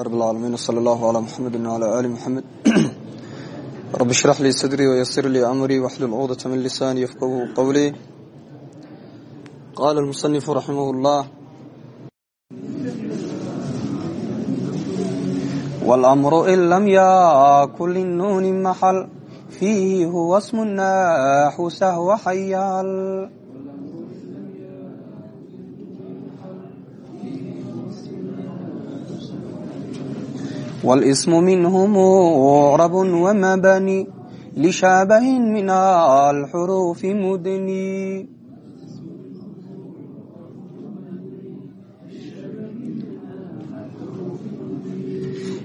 rb اlcaalamiin wslى اllah عlى mxamedi wعlى ali mxamed rab اshrax lii sadrii wyasir lii amrii wxlul cugdaة min lisaani yafqahu qowlii qala اlmusanifu raximah اllah wاlأmru in lam yakun linuuni maxal fiihi huwa smu naaxu sahwa xayaal wاlsm minhu mucrab wmabni lishaabahin min alxuruufi mudni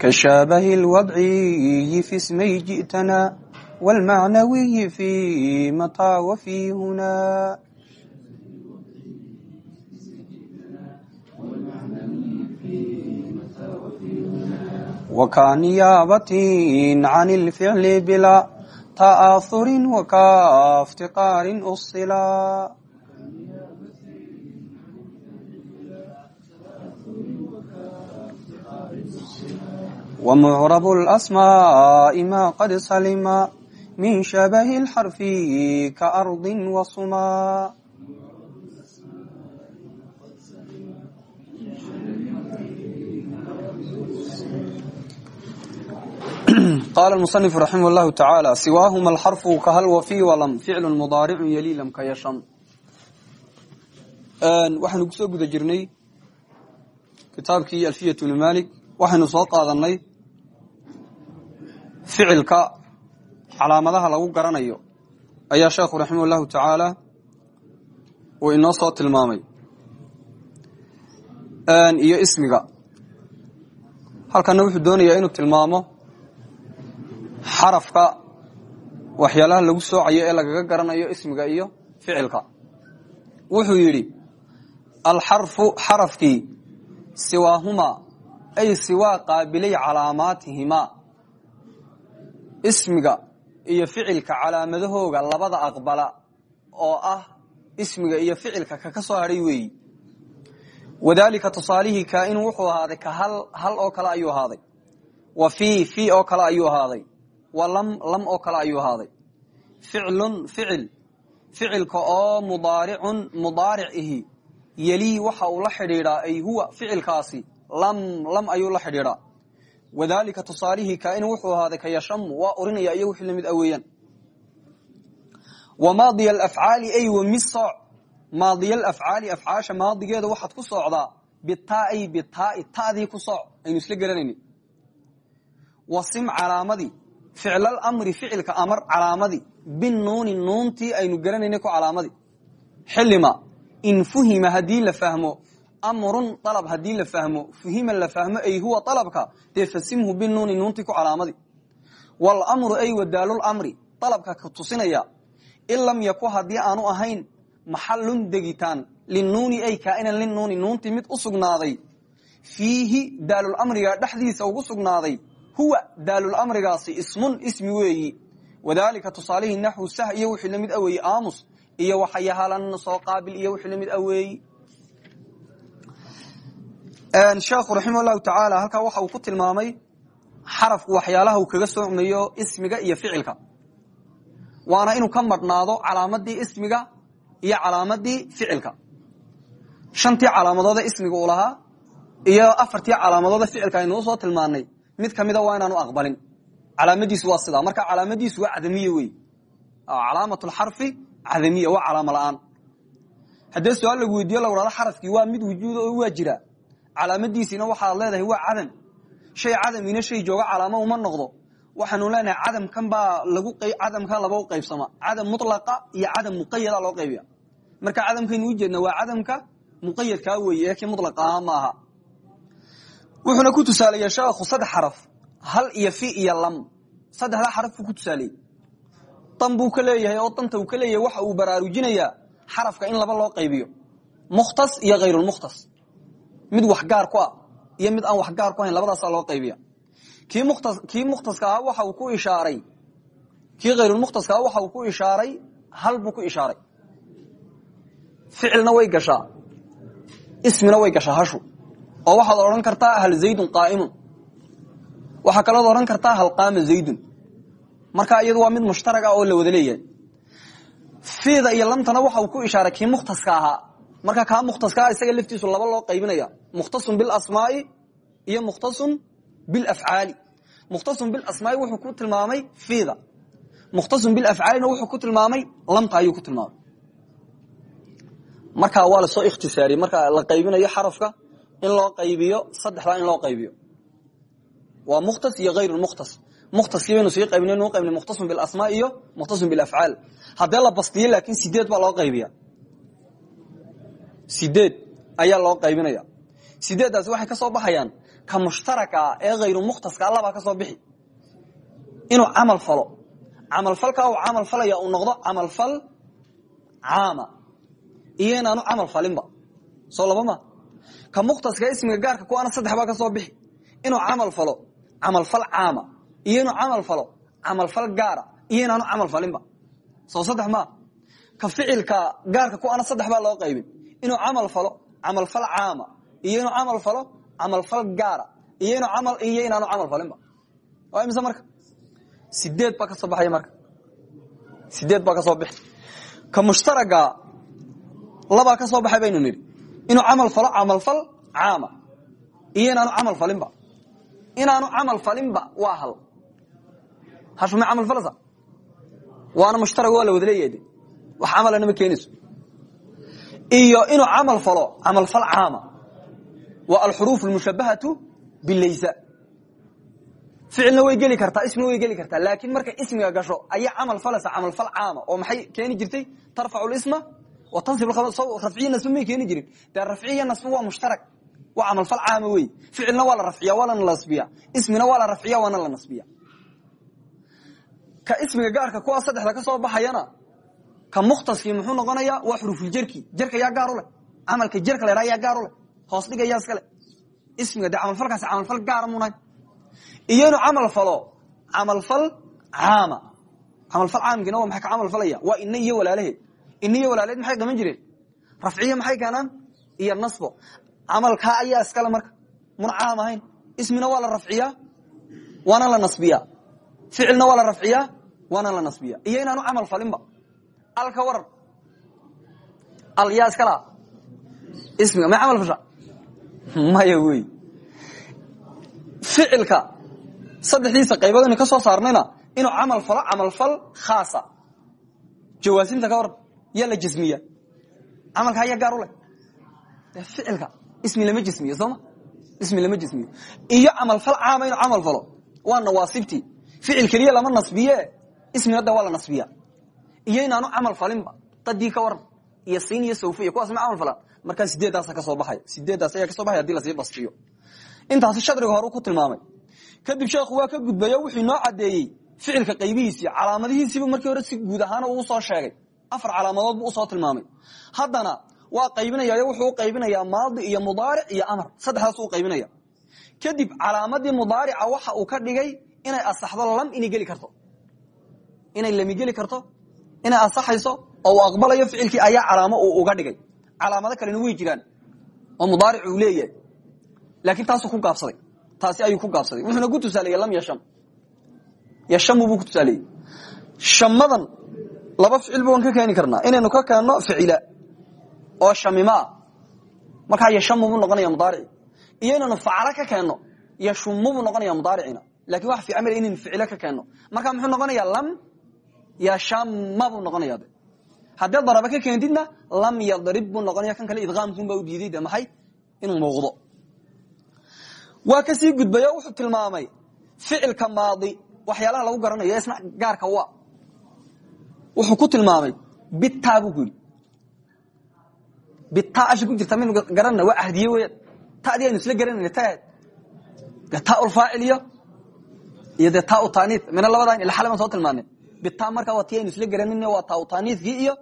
kashaabahi اlwadciyi fi smay ji'tana wاlmacnawiyi fi mataa wfi huna وكنيابة عن الفعل بلا تآثر وكافتقار أصلا ومعرب الأسماء ما قد سلم من شبه الحرف كأرض وصما qaala musanif raximah llahu tacaala siwaahuma alxarfu kahal wafi walam ficlu mudaaricun yaliilam ka yasham waxaanu ku soo guda jirnay kitaabkii alfiyat bni malik. Waxaynu soo qaadanay ficilka calaamadaha lagu garanayo. Ayaa sheekhu raximah llahu tacaala uu inoo soo tilmaamay. Iyo ismiga. Halkana wuxuu doonayaa inuu tilmaamo xarafka waxyaalaha lagu soocayo ee lagaga garanayo ismiga iyo ficilka. Wuxuu yidhi alxarfu xarafkii siwaahumaa ay siwaa qaabilay calaamaatihimaa ismiga iyo ficilka calaamadahooga labada aqbala oo ah ismiga iyo ficilka kaka soo hadhay weeyi. Wadaalika tusaalihii kaainu wuxuu ahaaday ka hal hal oo kale ayuu ahaaday. Wa fii fii oo kale ayuu ahaaday wa lam lam oo kale ayuu ahaaday. Ficlun ficil. Ficilka oo mudaaricun mudaaric ihi yelii waxa uu la xidhiidhaa ay huwa ficilkaasi. Lam lam ayuu la xidhiidhaa wadaalika tusaalihii kaain wuxuu ahaaday ka yashamu waa orinaya iyo wixii la mid a weeyaan. Wa maadiya alafcaali ay wa mi sooc. Maadiya alafcaali afcaasha maadigeeda waxaad ku soocdaa bitaa ay bitaai ta'dii aynu isla garanayni. Wasim ficlal amri ficilka amar calaamadii binuuni nuuntii aynu garanaynay ku calaamadii xilima in fuhima haddii la fahmo amrun alab haddii la fahmo fuhima la fahmo ay huwa alabka dee fasimhu binuuni nuuntii ku calaamadii wlmru ay wadaalulmri alabka ka tusinaya in lam yaku haddii aanu ahayn maxalun degitaan linuuni ay kaainan linuuni nuuntii mid u sugnaaday. Fiihi daalulamriga dhexdiisa ugu sugnaaday huwa daalulamrigaasi ismun ismi weeyi. Wadaalika tusaalihii naxwu sah iyo wixii la mid a weeyi aamus iyo waxayahalan soo qaabil iyo wixii la mid a weeyi. Sheekhu raximah llahu tacaala halkaa waxa uu ku tilmaamay xarafku waxyaalaha uu kaga soocmayo ismiga iyo ficilka. Waana inuu ka madhnaado calaamadii ismiga iyo calaamadii ficilka. Shantii calaamadooda ismiga uu lahaa iyo afartii calaamadooda ficilka aynuu soo tilmaanay mid kamida waa inaanu aqbalin. Calaamadiisu waa sidaa. Marka calaamadiisu waa cadamiye wey. Calaamat lxarfi cadamiya waa calaamo la'aan. Haddee su'aal lagu weydiiyo lagu hahdo xarafkii waa mid wujuuda oo waa jira. Calaamadiisiina waxaad leedahay waa cadam. Shay cadamina shay jooga calaamo uma noqdo. Waxaanu leenahay cadamkan baa cadamkan laba u qaybsama cadam mulaqa iyo cadam muqayada loo qaybiya marka cadamkaynu ujeedna waa cadamka muqayadkaa weeye ee kii mulaqa ahaa ma aha wuxuuna ku tusaaleeya sheekhu saddex xaraf hal iyo fi iyo lam. Saddexdaa xaraf ku tusaaleyey dan buu ka oo danta uu ka waxa uu baraarujinayaa xarafka in laba loo qaybiyo. Mukhtas iyo hayrulmukhtas mid wax gaar ku ah iyo mid aan wax gaar ku ahayn labadaasaa loo qaybiya kii mukhtaska ahaa waxa uu ku ishaaray kii hayrulmukhtaska ahaa waxa uu ku ishaaray hal buu ku ishaaray. Ficilna way gashaa ismina way gashaa hashu oo waxaad odhan kartaa hal zaydun qaa'imun. Waxaa kalood ohan kartaa halqaama zaydun. Marka iyadu waa mid mushtaraga oo la wada leeyahay. Fida iyo lamtana waxa uu ku ishaaray kii mukhtaska marka kaa mukhtaska isaga laftiisu laba loo qaybinaya. Mukhtasun bilasmaai iyo mukhtasun bilafcaali mukhtasun bilasmaai wuxuu ku tilmaamay fida mukhtasun bilafcaalina wuxuu ku tilmaamay lamta ayuu ku tilmaamay. Marka waa la soo ikhtisaariyey. Marka la qaybinayo xarafka in loo qaybiyo saddexdaa in loo qaybiyo. Waa mukhtas iyo hayr mukhtas. Mukhtaskii baynu sii qaybina nu qaybnay mukhtasun bilasmaa iyo mukhtasun bilafcaal haddee la bastiyo laakiin sideed baa loo qaybiya sideed ayaa loo qaybinaya sideeddaasi waxay ka soo baxayaan ka mushtaraka ee hayru mukhtaska allabaa ka soo bixi. Inuu camal falo. Camalfalkaa uu camal falaya uu noqdo camalfal caama. Iyo inaanu camal falinba. Soo laba ka mukhtaska ismiga gaarka kuwaana saddex baa ka soo bixi. Inuu camal falo camalfal caama iyo inuu camal falo camalfal gaara iyo inaanu camal falinba soo saddex maa ka ficilka gaarka kuwaana saddex baa loo qaybin. Inuu camal falo camalfal caama iyo inuu camal falo camalfal gaara iyo iyo inaanu camal falinba waa imise marka? Sideed baa ka soo baxaya marka. Sideed baa ka soo bixi. Ka mushtaraga labaa ka soo baxay baynu nidhi inuu camal falo camalfal caama. Iyo inaanu camal falinba. Inaanu camal falinba waa hal. Hashume camal falasa? Waana mushtarag waa la wada leeyahay wax camalana ma keenayso. Iyo inuu camal falo camalfal caama. Waa alxuruuf almushabahatu bilaysa ficilna way geli kartaa ismina way geli kartaa. Laakiin markay ismiga gasho ayaa camal falaysa camalfal caama. Oo maxay keeni jirtay? Tarfacu lisma rafciya nasba may keeni jirin dee rafciya nasba waa mushtarag waa camalfal caama wey ficilna waa la rafciya waana la nasbiya ismina waa la rafciya waana la nasbiya ka ismiga gaarka kuwaa saddexda ka soo baxayana ka mukhtaskii muxuu noqonayaa waa xurufuljerki jerka yaa gaar u leh camalka jerka la ydhaa yaa gaar u leh hoos dhiga yaa iska leh ismiga dee camalfalkaasi camalfal gaara munahay iyo inuu camal falo camalfal caama camalfal caamkiina waa iyo ina iyo walaalaheed maxay qaban jireen? Rafciya maxay keenaan iyo nasbo. Camalkaa ayaa iskale marka. Mun caam ahayn. Ismina waa la rafciyaa la nasbiyaa ficilna waa la rafciyaa waana la nasbiya. Iyo inaanu camal falinba. Alka waran. Al yaa iska ismiga may camal fasha? Maya wey ficilka saddexdiisa qaybood inu ka soo saarnayna inuu camal falo camalfal khaasa. Jawaasimta ka waran yaa la jasmiya camalka ayaa gaar u leh. Ficilka. Ismi lama jasmiyo sooma ismi lama jasmiyo iyo camalfal caama inuu camal falo. Waa nawaasibtii ficil keliya lama nasbiye ismina de waa nasbiya iyo inaanu camal falinba. Dadii ka waran. Iyo siin iyo sawf iyo kuwaas ma camal falan markaa sideeddaasa ka soo baxaya sideeddaas ayaa ka soo baxaya haddii la sii bastiyo. Intaasi shadriga hore ku tilmaamay. Kadib sheekhu waa ka gudbayo wuxuu inoo cadeeyey ficilka qaybihiisii calaamadihiisiibu markii hore si guud ahaan uu soo sheegay afar calaamadood buu u soo tilmaamay. Haddana waa qaybinaya wuxuu qaybinayaa maadi iyo mudaaric iyo amar. Saddexdaas u qaybinaya. Kadib calaamadii mudaarica waxa uu ka dhigay inay asaxdo lam inay geli karto. Inay lami geli karto inay asaxayso oo uu aqbalayo ficilkii ayaa calaamo uu uga dhigay. Calaamado kalena way jiraan oo mudaaric uu leeyahay. Laakiin taasuu ku gaabsaday. Taasi ayuu ku gaabsaday. Wuxuuna ku tusaaleeyey lam yasham yashamu buu ku tusaaleeyey shamadan laba ficil baan ka keeni karnaa. Inaynu ka keenno ficila oo shamimaa markaa yashamu buu noqonaya mudaarici iyo inaynu ka keenno yashumu buu noqonaya mudaaricina. Lakin wax fiican mal inaynu ficilo ka keenno. Marka muxuu noqonaya lam yashama buu noqonaya de. Haddii daraba ka keentidna lam yadrib buu noqonaya kan kale idqaamkuun baa u diiday de inuu muuqdo. Waa ka gudbayo wuxuu tilmaamay ficilka maadi. Waxyaalaha lagu garanayo isna gaarka wa wuxuu ku tilmaamay bita buu ku yidhi bita asha ku jirta maynu garanana waa ahdiye weyaan tadii aynu isla garanayna taad de ta ulfaacil iyo iyo dee ta utaniid mina labadan ila xale baan soo tilmaanay bita markaa waa ti aynu isla garanayna waa ta utaniidkii iyo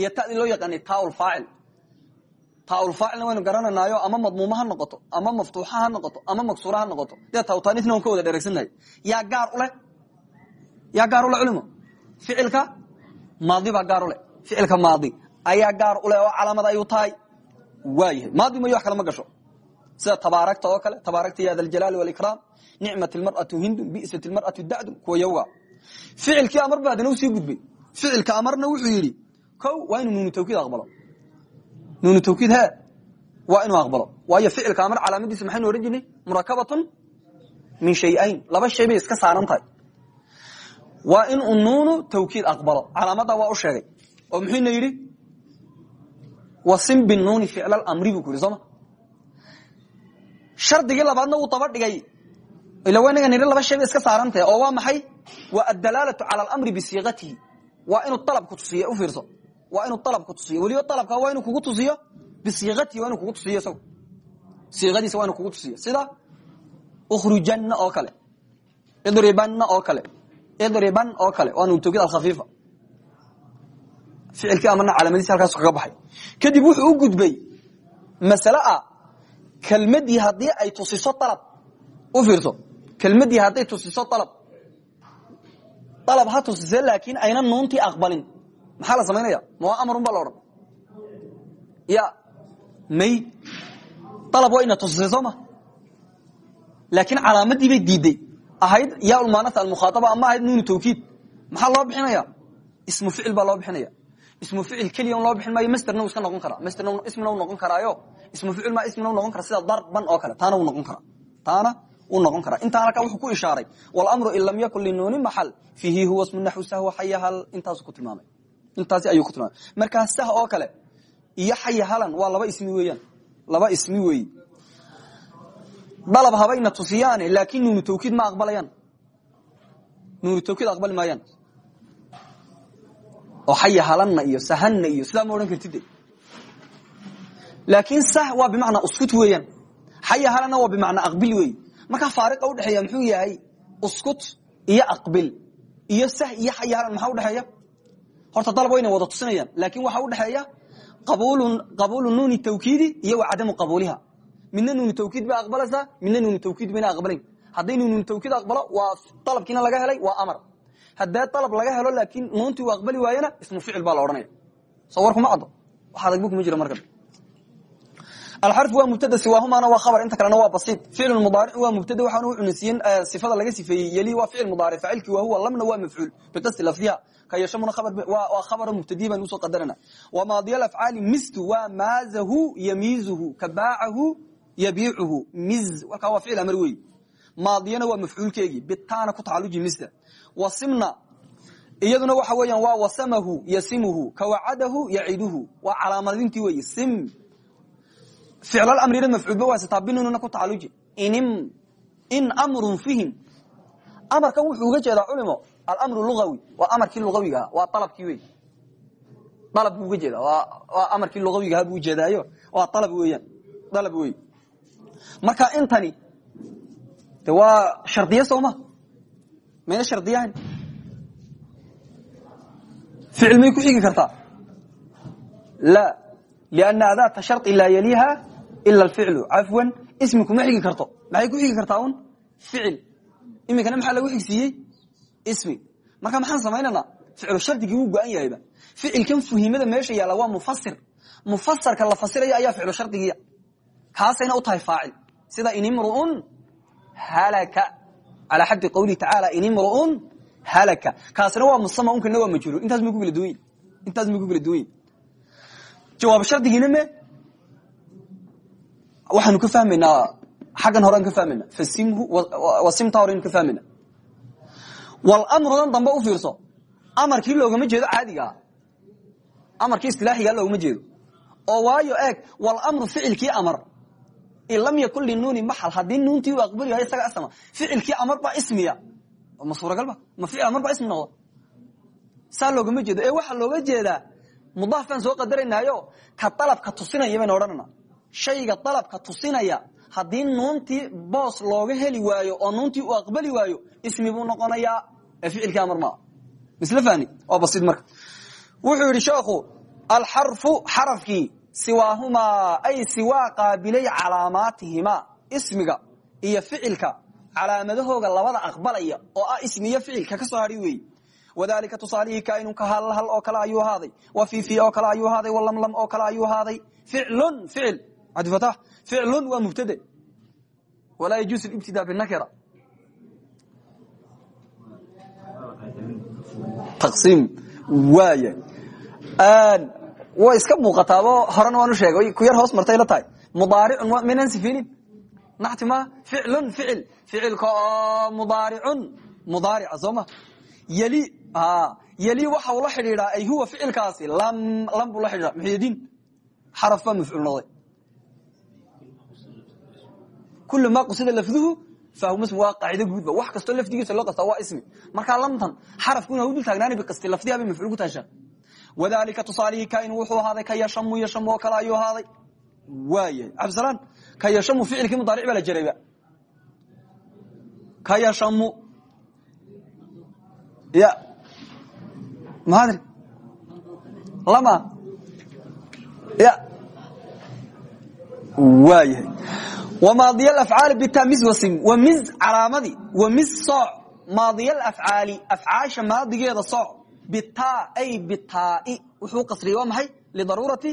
iyo tadii loo yaqaanay ta ulfaacil taaulfaacilna waynu garananaayo ama madmuuma ha noqoto ama maftuuxa ha noqoto ama maksuura ha noqoto. Dee tawtaaniisna waan ka wada dheregsannahay yaa gaar uleh yaa gaar uleh culimo ficilka maadi baa gaar uleh ficilka maadi ayaa gaar uleh oo calaamad ayuu tahay. Waayahay maadi mayo wax kale ma gasho. Sida tabaarakta oo kale tabaarakta ya daljalaali walikraam nicmat lmar'atu hindun bi'sat lmar'atu dacdun kuwa ficilkii amar ba u sii gudbay. Ficilka amarna wuxuu yidhi ko waa inuu nuunu tawkiid aqbalo. Nuunu tawkiid he waa inuu aqbalo. Waayo ficilka amar calaamadiisa maxaynu odhan jirnay? Murakabatun min shayayn. Laba shay bay iska saaran tahay waa in uu nuunu tawkiid aqbalo. Calaamadda waa u sheegay. Oo muxuuna yidhi? Wasim binuuni ficla mri buu ku yidhi sooma shardigii labaadna uu daba dhigay. Ila waa inaga nidhi laba shay bay iska saaran tahay oo waa maxay? Waa addalaalatu cala alamri bisiiqatihi waa inuu alabku tusiyo u fiirso. Waa inuu alabku tusiyo. Weliba alabka waa inuu kugu tusiyo? Bisiiqatihi waa inuu kugu tusiyo isagu siiqadiisa waa inuu kugu tusiyo. Sida ukhrujanna oo kale. Idribanna oo kale idriban oo kale waa nuun tawkiid alkhafiifa ficilkii amarna calaamadiisi halkaasu kaga baxay. Kadib wuxuu u gudbay masale ah. Kelmadii haddii ay tusiso alab u fiirso. Kelmadii hadday tusiso alab alab ha tusise laakiin ayna nuuntii aqbalin. Maxaa la samaynaya ma waa amarun baa la odhan. Ya may alab waa ina tusisay soo ahayd yaalmanata almukhaaaba ama ahayd nuunu tawkiid maxaa loo bixinaya ismu ficil baa loo bixinaya ismu ficil keliya loo bixin masterna uu iska noqon karaa masterna ismina u noqon karaayo ismu ficil ma ismina u noqon kara sida darban oo kale taana uu noqon karaa taana uu noqon karaa intaa halkaa wuxuu ku ishaaray walamru in lam yakun linuuni maxal fiihi huwa smu naxwi sahwa xayahal intaasu ku tilmaamay intaasi ayuu ku tilmaamay markaa sah oo kale iyo xayahalan waa laba ismi weeyaan laba ismi weeyi dalab habayna tusiyaane laakiin nuunu tawkiid ma aqbalayaan. Nuunu tawkiid aqbali maayaan. Oo xayahalanna iyo sahanna iyo sidaa ma odhan kartide laakiin sah waa bimacnaa uskut weeyaan. Xayahalanna waa bimacnaa aqbil weey. Markaa faariqa udhexeeya muxuu yahay uskut iyo aqbil. Iyo sah iyo xayahalan maxaa udhexeeya horta dalab wayna wada tusinayaan. Laakin waxaa udhexeeya qabuulu nuuni tawkiidi iyo wa cadamu qabuuliha midna nuunu tawkiid bay aqbalaysaa midna nuunu tawkiid bayna aqbalayn. Hadday nuunu tawkiid aqbalo waa dalabkiina laga helay waa amar. Haddee dalab laga helo laakiin nuuntii uu aqbali waayena ismu ficil baa la odhanaya. Soo war kuma caddo. Wax adag bu kuma jiro marka alxarfu waa mubtada siwaahumana waa khabar. Inta kalena waa basiid. Ficlu mudaaric waa mubtada waxaana u cunasiyen sifada laga sifeeyey. Yeli waa ficil mudaaric faacilkii waa huwa lamna waa mafcuul. Biqasdi lafdiha ka yashamuna khabar waa khabar mubtadiyi baan u soo qadarana wa maadiya afcaali mistu waa maazahu yamiizuhu kabaacahu yabiicuhu miz walkaa waa ficil amar wey maadiyana waa mafcuulkeegii bitaana ku tacaluji mista wasimna iyaduna waxa weeyaan waa wasamahu yasimuhu kawacadahu yaciduhu. Waa calaamadintii wey sim. Ficlal amrina mafcuulba waasataa binununa ku tacaluji. Inim in amrun fihim. Amarkan wuxuu uga jeedaa culimo alamru lugawi waa amarkii lugawigaha waa alabkii wey alab buu uga jeeda waa amarkii lugawigaha buu ujeedaayo waa alab weeyaan dalab wey marka intani de waa shardiye sooma. Mayna shardiyahan ficil ku xigi kartaa. La lianna adaata shardi laa yaliiha ila alficlu. Cafwan ismi kuma xigi karto. Maxay ku xigi kartaa un? Ficil. Iminkana maxaa lagu xigsiiyey? Ismi. Marka maxaan samaynaynaa? Ficlu shardigii wuu go-an yahayba ficilkan fuhimada meesha yaalla waa mufasir mufasarka la fasiraya ayaa ficlu shardigiya kaasayna u tahay faacil. Sida inimruun halaka. Calaa xaddi qawlihi tacaala inimruun halaka. Kaasina waa musama unkana waa majruur intaas may ku kala duwan intaas may ku kala duwan jawaab shardigiina me waxaanu ka fahmaynaa xaggan horean ka fahmayna fasimhu wasimta horeynu ka fahmayna walamrudan dambe u fiirso. Amarkii loogama jeedo caadigaa. Amarkii istilaaxigaa loogama jeedo. Oo waayo eeg walamru ficilkii amar in lam yakun linuuni maxal haddii nuuntii u aqbali yahay isaga asama ficilkii amar baa ismiya ma suuragalba ma ficil amar baa ismi noqdo saa loogama jeedo ee waxaa looga jeedaa mudaaf baan soo qadaraynaayo ka dalabka tusinaya baynu odhanana shayga dalabka tusinaya haddii nuuntii boos looga heli waayo oo nuuntii uu aqbali waayo ismi buu noqonayaa ee amar maa misle fahni waa marka wuxuu yidhi sheekhu alxarfu xarafkii siwaahumaa ay siwaa qaabilay calaamaatihimaa ismiga iyo ficilka calaamadahooga labada aqbalaya oo ah ismiyo ficilka ka soo hadhi weeye wadalika tusaalihii kainun ka hal oo kale ayuu ahaaday wa oo kale ayuu ahaaday walamlam oo kale ayuu ahaaday. Ficlun ficil. Cabdifatax ficlun waa mubtade. Walaa yajuusu ibtida binakira taqsiim waaya way iska muuqataabo. Horena waan u sheegay ku yar hoos martay la tahay. Mudaaricun minan sifinin naxti ma ficlun ficil. Ficilka oo mudaaricun mudaarica soo ma. Yeli yeli waxa ula xidhiidhaa ay huwa ficilkaasi. Lam lam buu la xidhiidha muxydiin xaraf baa mafcuul noqday. Kul ma qusida lafduhu fahuwa ism waa qaacida guudba wax kastoo lafdigiisa loo qastaa waa ismi. Markaa lamtan xarafkuna u dul taagnaani biqasti lafdiha bay mafcuul ku taashaa wadalika tusaalihii kain wuxuu ahaaday ka yashamu yashamu oo kale ayuu ahaaday waayahay cabdisalaan ka yashamu ficilkii mudaaric baa la jarayba ka yashamu ya mahadri lama ya waayahay wmaadiy afcaali bitamis wasim wamiz calaamadii wamiz sooc maadiy afcaali afcaasha maadigeeda sooc ay bitaai wuxuu qasriyey waa maxay? Lidaruurati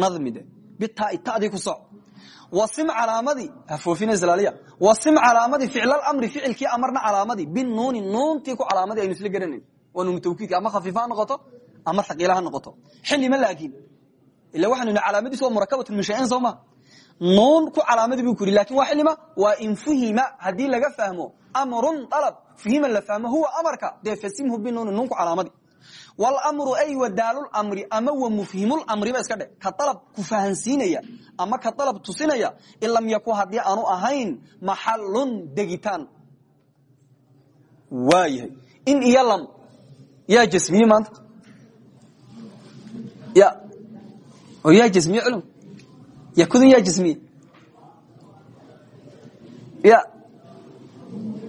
nadmide. Bitai tadii ku sooc wasim calaamadii hafoofinayslaaliya wasim calaamadii ficlalamri ficilkii amarna calaamadii binuuni nuuntii ku calaamadii aynu isla garanayn waa nuunu tawkiidka ama khafiifa ha noqoto ama haqiila ha noqoto xilima laakiin. Ila waxanu ni calaamadiis waa murakabatun min shayin soo ma. Nuun ku calaamadii bu ku yidhi laakiin waa xilima waa in fuhima haddii laga fahmo amrun dalab. Fuhima la fahmo huwa amarka. Dee fasimhu binuuni nuun ku calaamadii wlmru ay wadaalmri ama wa mufhimulmri ba iska dhe ka dalab ku fahansiinaya ama ka dalab tusinaya in lam yaku haddii aanu ahayn maxalun degitaan. Waayahay. In iyo lam. Yaa jasmiye maanta? Ya. Oo yaa jasmiye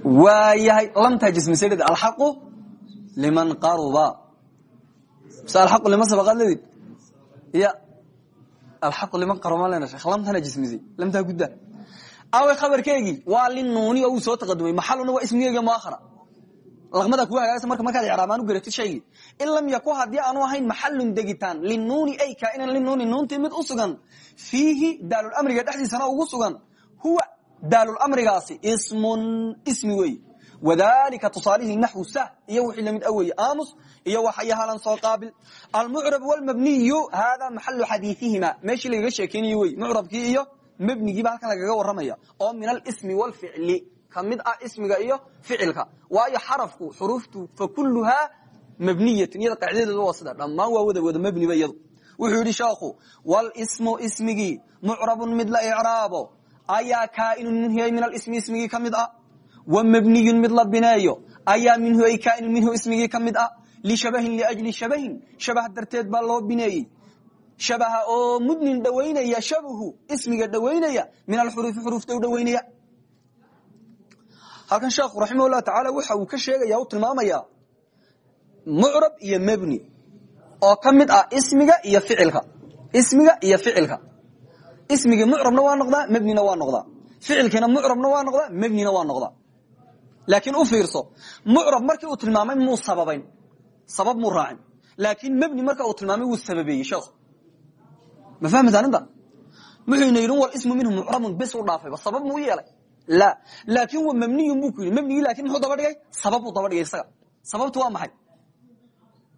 waayahay lamtaa jasmisadhd alxaqu liman qaruba. Mise alxaqu liman sabaqaad leedid? Ya alxaqu liman qaruba lena sheekh lamtana jasmisay lamtaa gudda away khabarkeegii waa linuuni oo uu soo taqadumay maxaluna waa ismigeega muakhara. Laqmada kugu hagaagsa marka markaad icraamaan u garatid shaygii in lam yaku haddii aanu ahayn maxalun degitaan linuuni ay kainan linuuni nuuntii mid u sugan fiihi daalulamriga dhexdiisana ugu sugan huwa daalulamrigaasi ismun ismi wey wadalika tusaalihii naxwu sah iyo wixii la mid aweye aamus iyo waxayahalan soo qaabil. Almucrab wlmabniyu hada maxalu xadiiihima meeshii lagaga sheekeynayo wey mucrabkii iyo mabnigiiba halkan lagaga waramaya oo min alsmi wlficli ka mid ah ismiga iyo ficilka. Waayo xarafku xuruuftu fakuluhaa mabniyatun iyada qaacidadeedu waa sida dhammaan waa wada wada mabniba iyadu. Wuxuu yidhi sheekhu wlsmu ismigii mucrabun mid la icraabo ayaa kaainun minhu min alismi ismigii ka mid ah wa mabniyun mid la bineeyo ayaa minhu ay kaainun minhu ismigii ka mid ah lishabahin liajli shabahin. Shabah darteed baa loo bineeyey shabaha oo mudnin dhowaynaya shabahu ismiga dhowaynaya min alxuruufi xuruufta u dhowaynaya halkan sheekhu raximah llah tacaala waxa uu ka sheegaya u tilmaamaya mucrab iyo mebni oo ka mid ah ismiga iyo ficilka. Ismiga iyo ficilka ismigii mucrabna waa noqdaa mebnina waa noqdaa ficilkiina mucrabna waa noqdaa mebnina waa noqdaa laakiin u fiirso mucrab markii uu tilmaamay muu sababayn. Sabab muu raacin. Laakiin mebni marka uu tilmaamay wuu sababeeyey sheekhu. Ma fahmaysaa inta? Wuxuyna yidhi wal ismu minhu mucrabun bes u dhaafayba. Sabab muu yeelay. La laakin wa mabniyun bu ku yidhi. Mabnigii laakiin muxuu daba dhigay? Sababuu daba dhigay isaga. Sababtu waa maxay?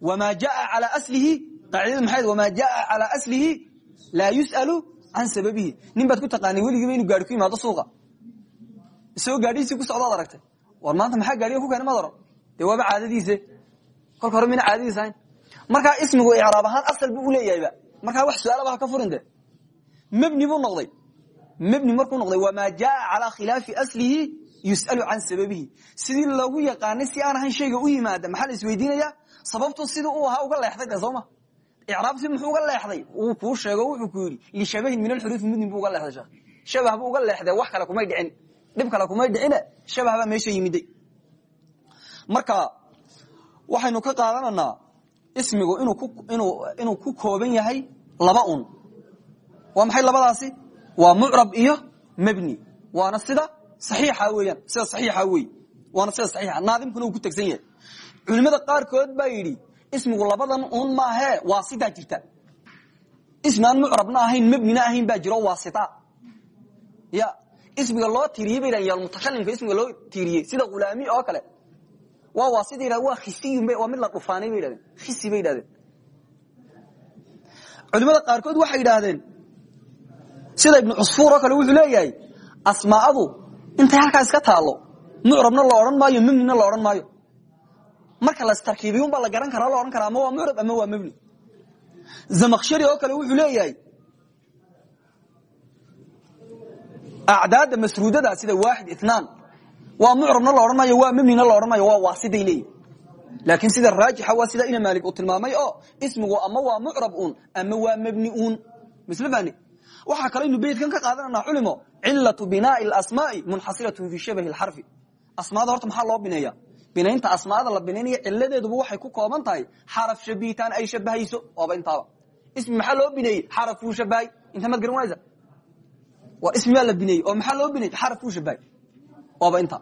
Wamaa jaa alaa aslihi qaacidadu maxay? Wamaa jaa calaa aslihi laa yus'alu can sababihi nin baad ku taqaanay weligiiba inuu gaari ku yimaado suuqa isagoo gaadhihiisii ku socdaad aragtay war maanta maxaa gaariga ku keenay madaro dee waaba caadadiise kolka hore mina caadadiis ahayn markaa ismigu icraab ahaan asal buu uleeyahayba markaa wax su'aalaba ha ka furin de mebni buu noqday mebni markuu noqday wamaa jaa calaa khilaafi aslihi yus'alu can sababihi sidii loogu yaqaanay si aan ahayn shayga u yimaada maxaa la isweydiinaya sababtu sidii uu ahaa uga leexday de icraabsi muxuu uga leexday uu kuu sheego wuxuu ku yidhi lishabahin min alxuruufi mudnin buu uga leexday sheekh shabah buu uga leexday wax kale kumay dhicin dhib kale kumay dhicine shabah baa meesha yimiday marka waxaynu ka qaadananaa ismigu inuu ku kooban yahay laba un waa maxay labadaasi waa mucrab iyo mebni waana sida saxiixa weeyaan sida saxiixa wey waana sida saxiixa naadimkuna uu ku tegsan yahay culimada qaarkood baa yidhi ismigu labadan un maahee waa sidaa jirta. Ismi aan mucrabna ahayn mebnina ahayn baa jiro waasita. Ya ismiga loo tiiriyey bay dhahan yaalmutakalimka ismiga loo tiiriyey sida khulaami oo kale. Waa waasita yidhahd waa khisiyun waa mid la dhufaanay bay yidhahdeen khisi bay yidhahdeen culimada qaarkood waxay yidhaahdeen sida ibnu cusfuur oo kale wuxuu leeyahay asmaa'adu intay halkaa iska maayo marka lastarkiibiyun baa la garan karaa la odhan karaa ama waa mucrab ama waa mebni zamakshari oo kale wuxuu leeyahay acdaadda masruudada sida waaxid itnaan waa mucrabna la odhan maayo waa mebnina la odhan maayo waa waasiday leeyihi laakiin sida raajixa waa sida ina maalik uu tilmaamay oo ismigu ama waa mucrab un ama waa mebni un misl fani waxaa kale aynu beydkan ka qaadananaa culimo cilatu binaai asmaai munxasiratun fi shabahi xarfi asmaada horta maxaa loo bineeya binaynta asmaada la binaynaya ciladeeduba waxay ku kooban tahay xaraf shabihitaan ay shabahayso waaba intaaba. Ismi maxaa loo bineeyey xarafuu shabahay. Inta maad garan wanaysa waa ismiyaa la bineeyey oo maxaa loo bineeyey xarafuu shabahay. Waaba intaa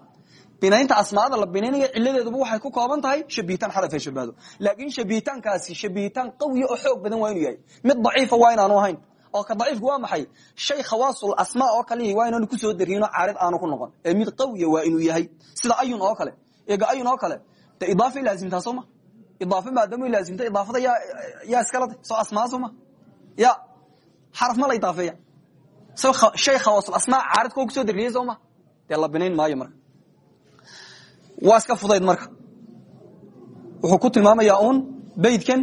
binaynta asmaada la binaynaya ciladeeduba waxay ku kooban tahay shabihitaan xaraf ay shabahdo laakiin shabihitaankaasi shabihitaan qawiya oo xoog badan waa inuu yahay. Mid daciifa waa inaanu ahayn. Oo ka daciifku waa maxay? Shay khawaasul asmaa oo kale waa inaanu ku soo dariino caarid aanu ku noqon. Ee mid qawiya waa inuu yahay. Sida ayun oo kale ayun oo kale. De idaafa ilaasimtaa soo ma? Idaafa maadaama ilaasimta idaafada yaa iskalada soo asmaa soo ma? Ya xaraf ma la idaafeeya. Khawaasul asmaa caaridkoo ku soo dariyey soo ma? Dee la binayn maayo marka. Waa fudayd marka. Wuxuu ku tilmaamayaa uun beydkan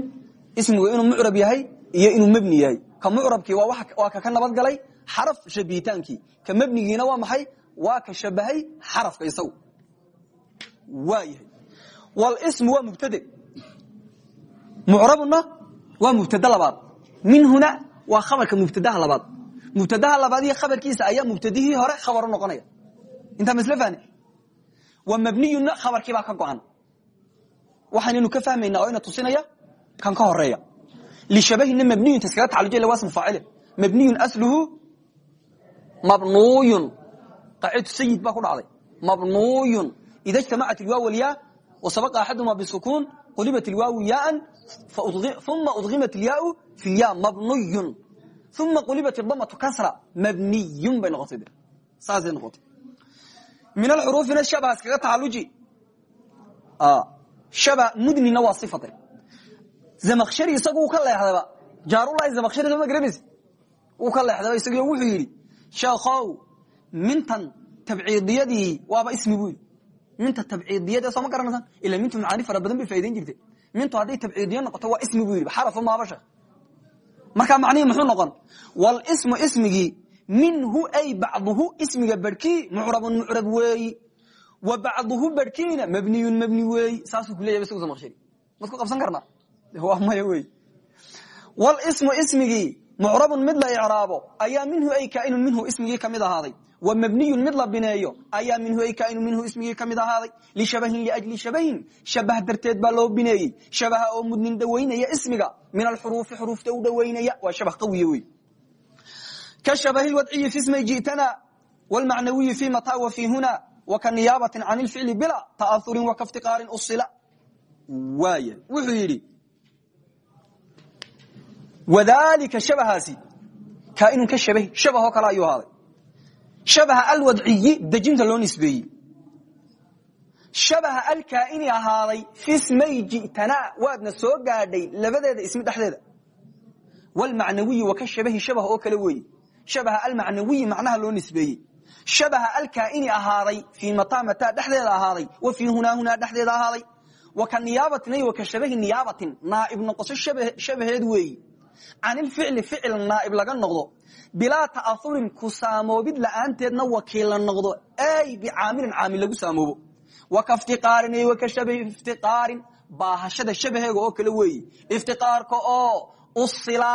ismigu inuu mucrab yahay iyo inuu mebni yahay. Ka mucrabkii waa ka ka nabad galay xaraf shabihitaankii ka mebnigiina waa maxay? Waa ka shabahay xarafka isagu waa yahay. Wlsmu waa mubtade mucrabuna waa mubtade labaad. Minhuna waa khabarka mubtadaha labaad. Mubtadaha labaad iyo khabarkiisa ayaa mubtadihii hore khabar u noqonaya. Intaa masl fahne wa mabniyuna khabarkii baa ka go-an. Waxaanaynu ka fahmaynaa oo ina tusinaya kan ka horreeya lishabahina mabniyun taskaga tacaluja waa ismu faacile mabniyun asluhu mabnuyun. Qaacidatu sayid baa ku dhacday. Mabnuyun ida ijtamacat ilwaaw alyaa wasabaqa axaduma bisukuun qulibat ilwaawu yaaan uma udgimat ilyaau fi lya mabnuyun uma qulibat idamatu kasra mabniyun bay noqotay saasay noqotay min alxuruufina shabaha iskaga tacaluji shaba mudnina waa sifate zamakshari isagu ka leexdayba jaarulahi zamakshari soo ma garanaysa uu ka leexdayba isagio wuxuu yidhi sheekhow mintan tabciidiyadii waaba ismi buu yidhi minta tabciidiyad soo ma garanaysan ila mintu macaani fara badan bay faa'idayn jirtay. Mintu hadday tabciidiya noqoto waa ismi buu yidhi xarafu maaba sheekh? Marka macnihii muxuu noqon? Walismu ismigii minhu ay bacduhu ismiga barhkii mucrabun mucrab weeyi. Wa bacduhu barhkiina mabniyun mabni weeyi. Saasuu ku leeyahay isagu zamakshari masku qabsan karnaa? Waa maya wey wlsmu ismigii mucrabun mid la icraabo ayaa minhu ay kaainun minhu ismigii ka mid ahaaday wa mabniyun mid la bineeyo. Ayaa minhu ay kaainu minhu ismigii ka mid ahaaday. Lishabahin liajli shabahin. Shabah darteed baa loo bineeyey. Shabaha oo mudnin dhawaynaya ismiga. Min alxuruufi xuruufta u dhawaynaya waa shabah qawiya wey ka shabahi wadciyi fi smay ji'tana. Wlmacnawiyi fi mata wa fi huna. Wa ka niyaabatin can ilficli bila ta'aurin wa kaftiqaarin usila. Waaya wuxuu yidhi wadalika shabahaasi. Kaainun ka shabahi shabahoo kale ayuu ahaaday shabaha alwadciyi dejinta loo nisbeeyey. Shabaha alkaaini ahaaday fi smay ji'tanaa waadna soo gaadhay labadeeda ismi dhexdeeda. Wlmacnawiyi wa ka shabahi shabah oo kale weeye. Shabaha almacnawiyi macnaha loo nisbeeyey. Shabaha alkaaini ahaaday fii mataa mataa dhexdeeda ahaaday wa fii hunaa hunaa dhexdeeda ahaaday. Wa ka niyaabatin ka shabahi niyaabatin naaib noqosho shabaheed weeyi can ilficli ficil naaib laga noqdo. Bilaa ta'aurin ku saamoobid la'aanteedna wakiilla noqdo. Ay bicaamilin caamil lagu saamoobo. Wa ka iftiqaarin wa ka shabahi iftiqaarin. Baahashada shabaheega oo kale weeyi. Iftiqaarka oo usila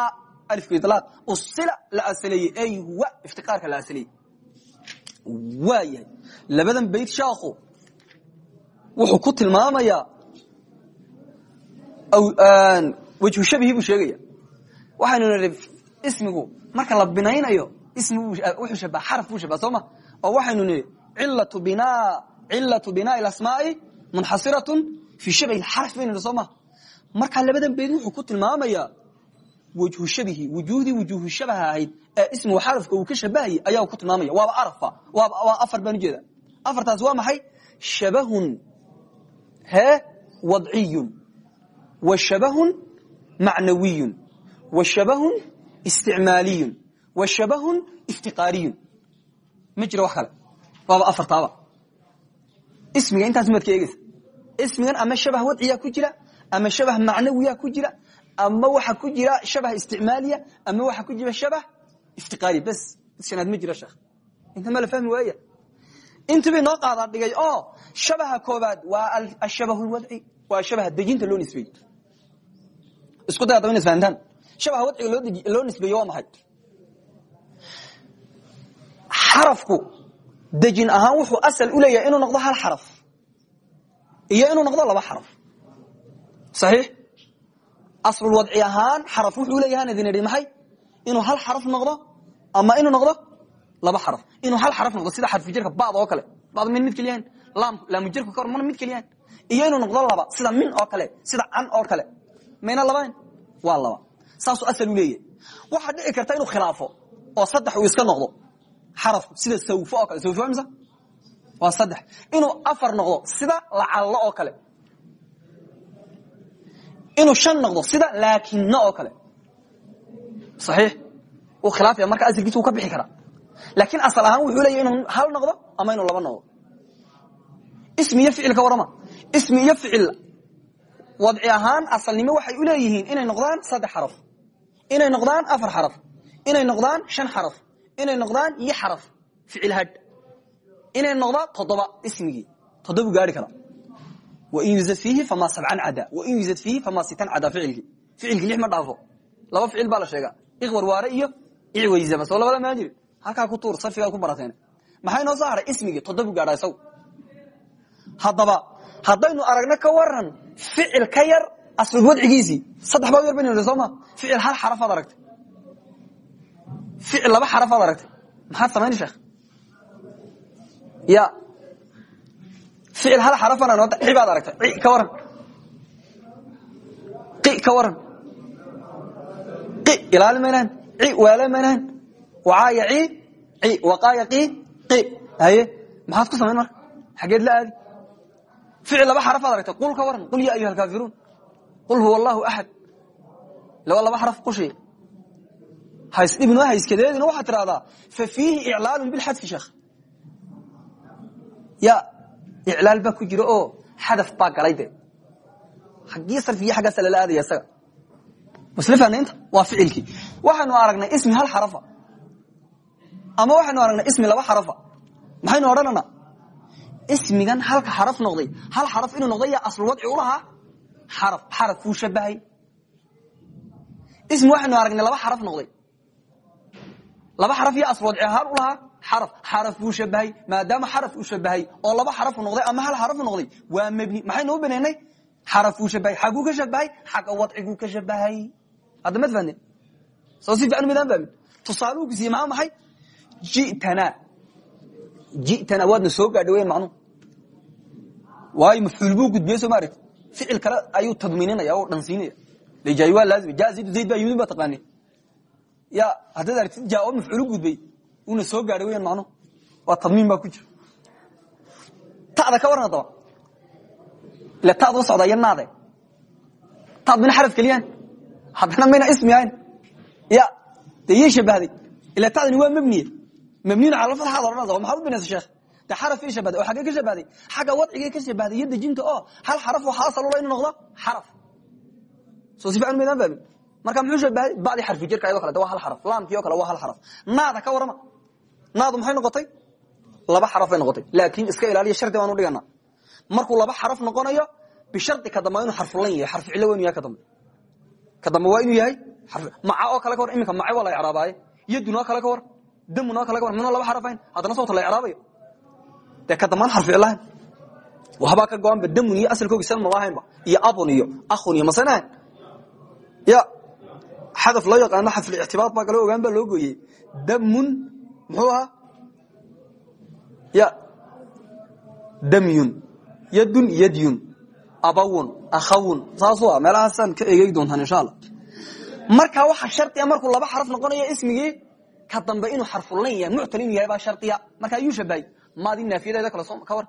alifka ilaaq usila la asaleeyey ay wa iftiqaarka la asaleeyey waa yahay labadan bayt shaakhu wuxuu ku tilmaamayaa wejhu shabihi buu sheegaya waxaynu nihi ismigu marka la binaynayo ismigu wuxuu shabaa xaraf buu shabaa soo ma? Oo waxaynu nihi cilatu bina cilatu binaa'i asmaa'i munxasiratun fii shabahi xaraf baynu nihi soo ma? Markaa labadan bayd wuxuu ku tilmaamayaa wajhu shabihi wujuhdii wujuhu shabaha ahayd ee ismigu xarafka uu ka shabahayay ayaa ku tilmaamaya waaba arafba waa afar baan ujeeda afartaas waa maxay? Shabahun he wadciyun wa shabahun macnawiyun wa shabahun isticmaaliyun wa shabahun iftiqaariyun ma jiro wax kale waaba afartaaba ismiga intaas maad ka eegeysa ismigan ama shabah wadciyaa ku jira ama shabah macnawiya ku jira ama waxa ku jira shabah isticmaaliya ama waxa ku jira shabah iftiqaariya bes shanaad ma jiro sheekh inta ma la fahmi waaya intii bay noo qaadaa dhigay oo shabaha koobaad waa ashabah lwadci waa shabaha dejinta loo nisbeeyey isku day adaba in isfahantaan shabaha wadciga loo nisbeeye waa maxay xarafku dejin ahaan wuxuu asal u leeyahay inuu noqdo hal xaraf iyo inuu noqdo laba xaraf saxiix aslulwadci ahaan xaraf wuxuu leeyahan idin idhi maxay inuu hal xaraf noqdo ama inuu noqdo laba xaraf inuu hal xaraf noqdo sida xarfujirka bad oo kale bad min mid keliyahan laamujirka kahor mana mid keliyahan iyo inuu noqdo laba sida min oo kale sida can oo kale mayna labayn waa laba saasuu asal u leeyahay. Waxaa dhici karta inuu khilaafo oo saddex uu iska noqdo. Xarafku sida sawfo oo kale sawfo mise waa saddex. Inuu afar noqdo sida lacallo oo kale. Inuu shan noqdo sida laakino oo kale. Saxiix. Uu khilaafaya marka asalkiisa uu ka bixi karaa. Laakiin asal ahaan wuxuu leeyahy inuu hal noqdo ama inuu laba noqdo. Ismi iyo ficil ka warrama. Ismi iyo ficil. Wadci ahaan asalnimo waxay u leeyihiin inay noqdaan saddex xaraf inay noqdaan afar xaraf. Inay noqdaan shan xaraf. Inay noqdaan iyo xaraf. Ficil hadh inay noqdaan toddoba ismigii toddobu gaari kara wain yuzad fiihi famaa sabcan cada wain yuzad fiihi famaa sitan cada ficilkii ficilkii lix ma dhaafo. Laba ficil baa la sheegaa. Ikhwarwaare iyo icwaysama soo labada maa jiri. Halkaa ku tuur sarfigaa ku barateen. Maxay noo soo haray? Ismigii toddobu gaadha isagu. Haddaba haddaynu aragno ka waran ficil ka yar aslul wadcigiisii saddex baa yar ban soo ma ficil hal xarafaad aragtay. Ficil laba xarafaad aragtay. Maxaad samayni sheekh? Ya. Ficil hal xarafana noota ci baad aragtay. Ci ka waran. Qi ka waran. Qi ilaali maynahan ci waala maynahan wacaaya ci ci. Waqaaya qi qi haye maxaad ku samayn marka? Xageed la aadi. Ficil laba xarafaad aragtay. Qul ka waran. Qul ya ayuha alkaafiruun qul huwa allahu axad laba laba xaraf qushi haysdhibin waa hayskadeedina waxaad tidhahdaa fa fiihi iclaalun bilxadfi sheekh ya iclaal baa ku jira oo xadaf baa galay de xaggii sarfigiy xaggaasa lala aadaya isaga. Masle fahnaynta waa ficilkii. Waxaynu aragnay ismi hal xarafa. Ama waxaynu aragnay ismi laba xarafa. Maxaynu odhanana? Ismigan halka xaraf noqday. Hal xaraf inuu noqday yaa aslulwadci ulahaa? xaraf xaraf kuu shabahay. Ismi waxaynu aragnay laba xaraf noqday. Laba xaraf iyo aslwadci ahaan u lahaa xaraf xaraf buu shabahay maadaama xaraf uu shabahay oo laba xarafu noqday ama hal xarafu noqday waa mebni maxaynu u banaynay xarafuu shabahay xaguu ka shabahay xagga wadciguu ka shabahay. Hadda mad fahne soo si fiican midaan fahmin? Tusaaluhu ku siiyey maxaa maxay? Ji'tana. Ji'tana waadna soo gaadha weyan macnuhu waayo mafcuul buu gudbiyey soo maaragti ficil kale ayuu tadmiininaya oo dhansiinaya lejaayi waa laazim jaa zayd zayd baa yimid baa taqaani ya haddaad aragtid jaa oo mafcuulu gudbay. Una soo gaadhay weyan macnuhu waa tadmiin baa ku jira. Ta'da ka waran haddaba ile ta'da u socda iyo naade ta'd mina xaraf keliyaan. Haddana mayna ismi ahayn. Ya dee yay shabahday ila ta'dani waa mebniye mebniyun cala fatxaad odhanaysa oo maxaad u binaysa sheekh dee xaraf ii shabahday oo xaggee ka shabahday xagga wadcigay ka shabahday iyo dejinta oo hal xaraf waxaa asal ula inu noqdo? Xaraf. Soo si fiican maydaan fahmin? Marka muxuu shabahay bacdi xarfi jirka ayadoo kale de hal xaraf. Laamkii o kale waa hal xaraf. Naada ka warrama. Naadu maxay noqotay? Laba xaraf bay noqotay. Laakiin iska ilaaliya shardi baan u dhigana markuu laba xaraf noqonayo bishardi ka dambe inuu xarfulan yahay xarfu cillo inu yahay ka dambe. Ka dambe waa inuu yahay maca oo kale ka war iminka maca waa la icraabaaye yadun oo ka war damun oo ka war minoo laba xarafayn haddana sawta la icraabayo dee ka dambaan xarfu cillahayn waxbaa ka go-anba damun iyo asalkoogi salma lahaynba iyo abun iyo akhun iyo masanahan ya xadaf loo yaqaano xadfulictibaad baa kale ogaan baa loo gooyey? Damun muxuu ahaa ya damyun yadun yadyun abawun akhawun saasuu ah meelahaasaan ka eegey doontaan insha allah. Markaa waxa shardiya markuu laba xaraf noqonayo ismigii ka dambe inuu xarfulayn yahay muctal inuu yahay baa shardiya markaa yuu shabahay maadi naafiyadeeda kale ka war.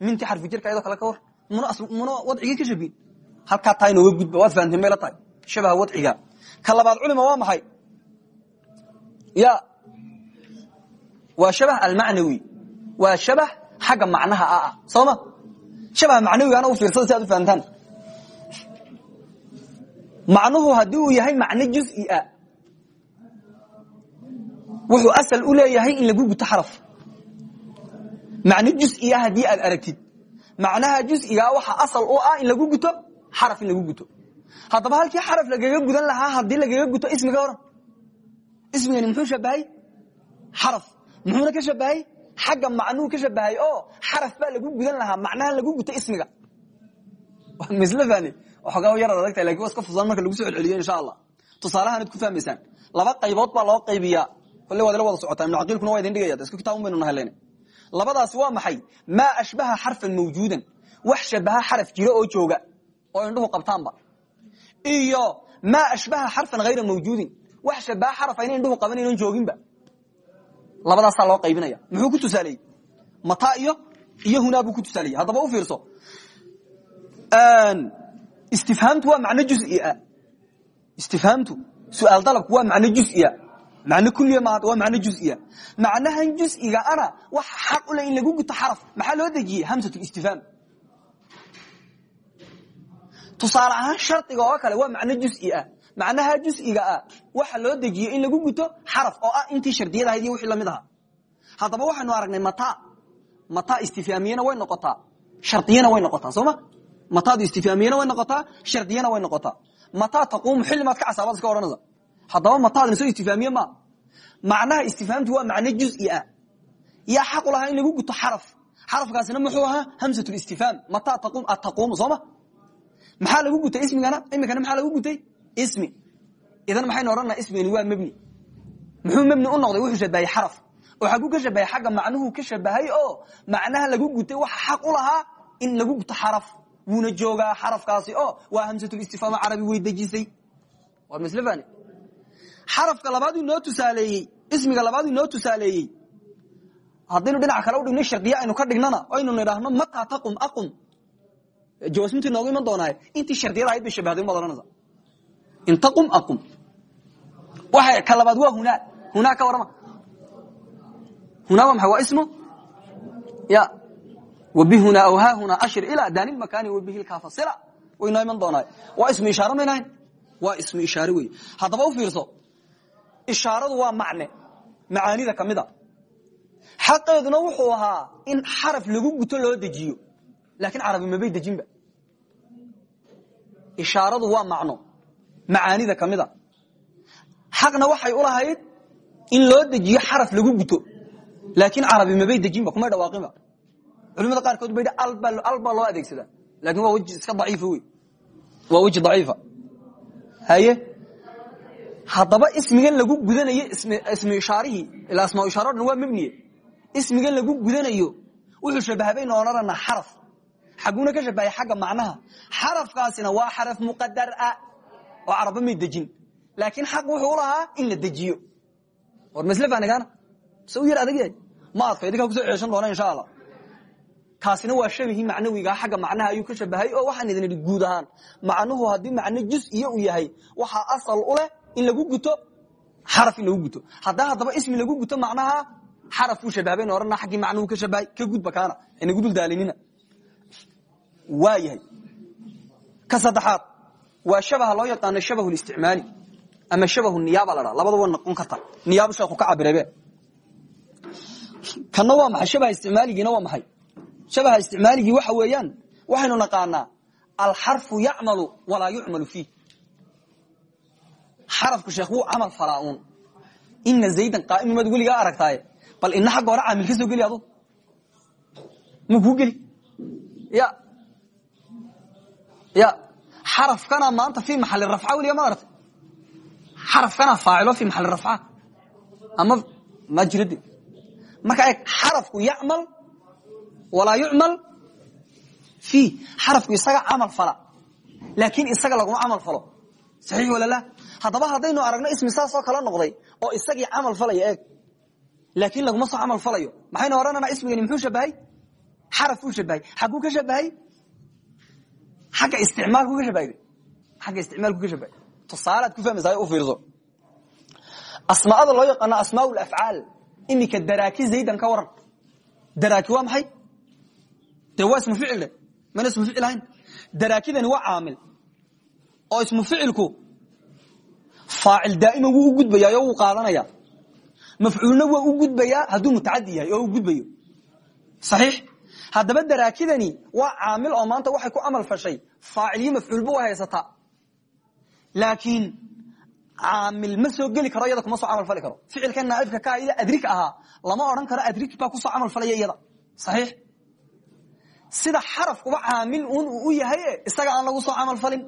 Minti xarfi jirka ayadoo kale ka war. Muna wadcigii ka shabihin halkaa taa inooga gudba waad fahamteen mayla tahay. Shabaha wadciga. Ka labaad culima waa maxay? Ya. Waa shabah almacnawi. Waa shabah xagga macnaha a ah sooma shabah macnawigaana u fiirsada si aad u fahamtaan macnuhu haddii uu yahay macno juzi a wuxuu asal u leeyahay in lagu guto xaraf macno juziya haddii aad aragtid. Macnaha juzigaa waxa asal u ah in lagu guto xaraf in lagu guto. Haddaba halkii xaraf lagaga gudan lahaa haddii lagaga guto ismiga oran ismigani muxuu shabahay xaraf. Muxuuna ka shabahay xagga macnuhu ka shabahay oo xaraf baa lagu gudan lahaa macnaha lagu guto ismiga. Misl fani. Waxoogaa yar adagta laakiin waa iska fududaan marka lagu soo celceliyo insha allah. Tusaalahanad ku fahmaysaan laba qaybood baa loo qaybiyaa. Kolle waad ila wada socotaa ibnu caqiilkuna waa idin dhigaya isku kitaabun baynu naheleyna labadaasi waa maxay? Maa ashbaha xarfan mawjuudan. Wax shabaha xaraf jiro oo jooga oo indhuhu qabtaanba. Iyo maa ashbaha xarfan hayra mawjuudin. Wax shabaha xaraf ayna indhuhu qabanaynon jooginba. Labadaasaa loo qaybinaya. Muxuu ku tusaaleeyey? Mata iyo iyo hunaa buu ku tusaaleyey haddaba u fiirso. Istifhaamtu waa macno juia istifhaamtu su'aal dalabku waa macno juia macno kuliya ma waa macno juia macnahan juziga ana waxa xaq u leh in lagu guto xaraf. Maxaa loo dejiyey? Hamsatu istifhaam tusaale ahaan oo kale waa macno juia macnaha juziga ah waxa loo dejiyey in lagu guto xaraf oo ah intii shardiyada ahayd iyo wixii la mid ahaa. Haddaba waxaynu aragnay mata mata istifhaamiyana way noqotaa. Shardiyana way noqotaa sooma mataadu istifhaamiyana way noqotaa shardiyana way noqotaa. Mataa taquumu xilli maad ka casaabad iska odhanaysa haddaba mataadna soo istifhaamiye ma. Macnaha istifhaamtu waa macno juzi ah. Yaa xaq u lahaa in lagu guto xaraf. Xarafkaasina muxuu ahaa hamsat istifhaam. Mataa taquum ataquumu sooma maxaa lagu gutay ismigana? Imikana maxaa lagu gutay? Ismi. Idan maxaynu odhanaa ismigani waa mebni muxuu mebni u noqday wuxuu shabahay xaraf. Oo xaguu ka shabahay macnuhu ka shabahay oo macnaha lagu gutay waxa xaq u lahaa in lagu guto xaraf. Wuuna joogaa xarafkaasi oo waa hamsatulistifhaam carabi way dejisay waa fani xarafka labaad inoo tusaaleeyey ismiga labaad inoo tusaaleeyey. Haddaynu dhinac kale udhigno shardiye aynu ka dhignana aynu nidhaahno mataa taqum aqum. Jawaasmintu inoogu iman doonaaye intii shardiyada ahayd bay shabahday in taqum aqum. Waxa ka labaad waa hunaa. Hunaa ka warrama. Hunaa waa maxay? Ismu? Ya. Wbihuna aw haahuna ashir ilaa daani makaani wabihi lkaafasila waynoo iman doonaa waa ismu ishaaro maynahayn waa ismu ishaare wey haddaba u fiirso ishaaradu waa macne macaanida ka mid a xaqeeduna wuxuu ahaa in xaraf lagu guto loo dejiyo laakiin carabi mabay dejinba. Ishaaradu waa macno macaanida ka mid a xaqna waxay u lahayd in loo dejiyo xaraf lagu guto laakiin carabi mabay dejinba kumay dhawaaqinba culimada qaarkood ba albaa loo adeegsadaa laakiin waa weji iska daciifa wey. Waa weji daciifa. Haye haddaba ismigan lagu gudanayo ismi ishaarihii ila asmaa ishaaro dhan waa mebniye ismigan lagu gudanayo wuxuu shabahabaynu odhananaa xaraf. Xaguuna ka shabahay xagga macnaha. Xarafkaasina waa xaraf muqadar a oo caraba may dejin. Laakiin xaq wuxuu u lahaa in la dejiyo. War masle faanigaana se u yar adag yahay. Ma adka idinkaa ku soo ceeshan doona insha allah. Kaasina waa shabihii macnawigaa xagga macnaha ayuu ka shabahay oo waxaan idin guud ahaan. Macnuhu haddii macno juziya uu yahay waxaa asal u leh in lagu guto xaraf in lagu guto. Haddaa haddaba ismi lagu guto macnaha xarafuu shabahabayn odhana xaggii macnuhu ka shabahay ka gudba kaana inagu dul daalinina. Waa yahay. Ka saddexaad waa shabaha loo yaqaano shabahu listicmaali ama shabahu niyaaba la dhaa labada waa noqon karta. Niyaabu sheekhu ka cabiraybe kana waa maxay? Shabaha isticmaaligiina waa maxay? Shabaha isticmaaligii waxa weeyaan waxaynu naqaanaa alxarfu yacmalu walaa yucmalu fiih xarafku sheekh wuu camal falaa uun. Ina zaydan qaaimumaad weligaa aragtaaye bal ina xagga hore caamil ka soo geli adu ma kuu geli? Ya. Ya. Xarafkana maanta fi maxali rafca weliga ma aragtay? Xarafkana faacilo fi maxali rafca. Ama ma jirade marka eeg xarafku yacmal walaa yucmal fiih xarafku isaga camal fala. Laakiin isaga laguma camal falo saxiix walala haddaba haddaynu aragno ismi saasoo kala noqday oo isagii camal falaya eeg. Laakiin laguma soo camal falayo. Maxaynu odhananaa ismigani muxuu shabahay xaraf uu shabahay xagguu ka shabahay xagga isticmaalku ka shabahay xagga isticmaalku ka shabahay tusaalaad ku fahmaysaa u fiirso. Asmaada loo yaqaano asmaa afcaal. Imika daraaki zaydan ka waran. Daraaki waa maxay? Dee waa ismu ismu ficil ahayn. Daraakidani waa caamil oo ismu ficilku faacil daa'ima wuu u gudbayaa oo wuu qaadanaya mafcuulna waa u gudbayaa hadduu mutacadi yahay oo u gudbayo. Saxiix. Haddaba daraakidani waa caamil oo maanta waxay ku amal fashay. Faaciliyo mafcuulba way haysataa. Laakiin caamil ma soo geli karo iyada kuma soo camal fali karo. Ficilka naaibka ka ida adrig ahaa lama odhan karo adrig baa ku soo camal falaya iyada. Saxiix. Sida xarafkuba caamil un uu u yahay isaga aan lagu soo camal falin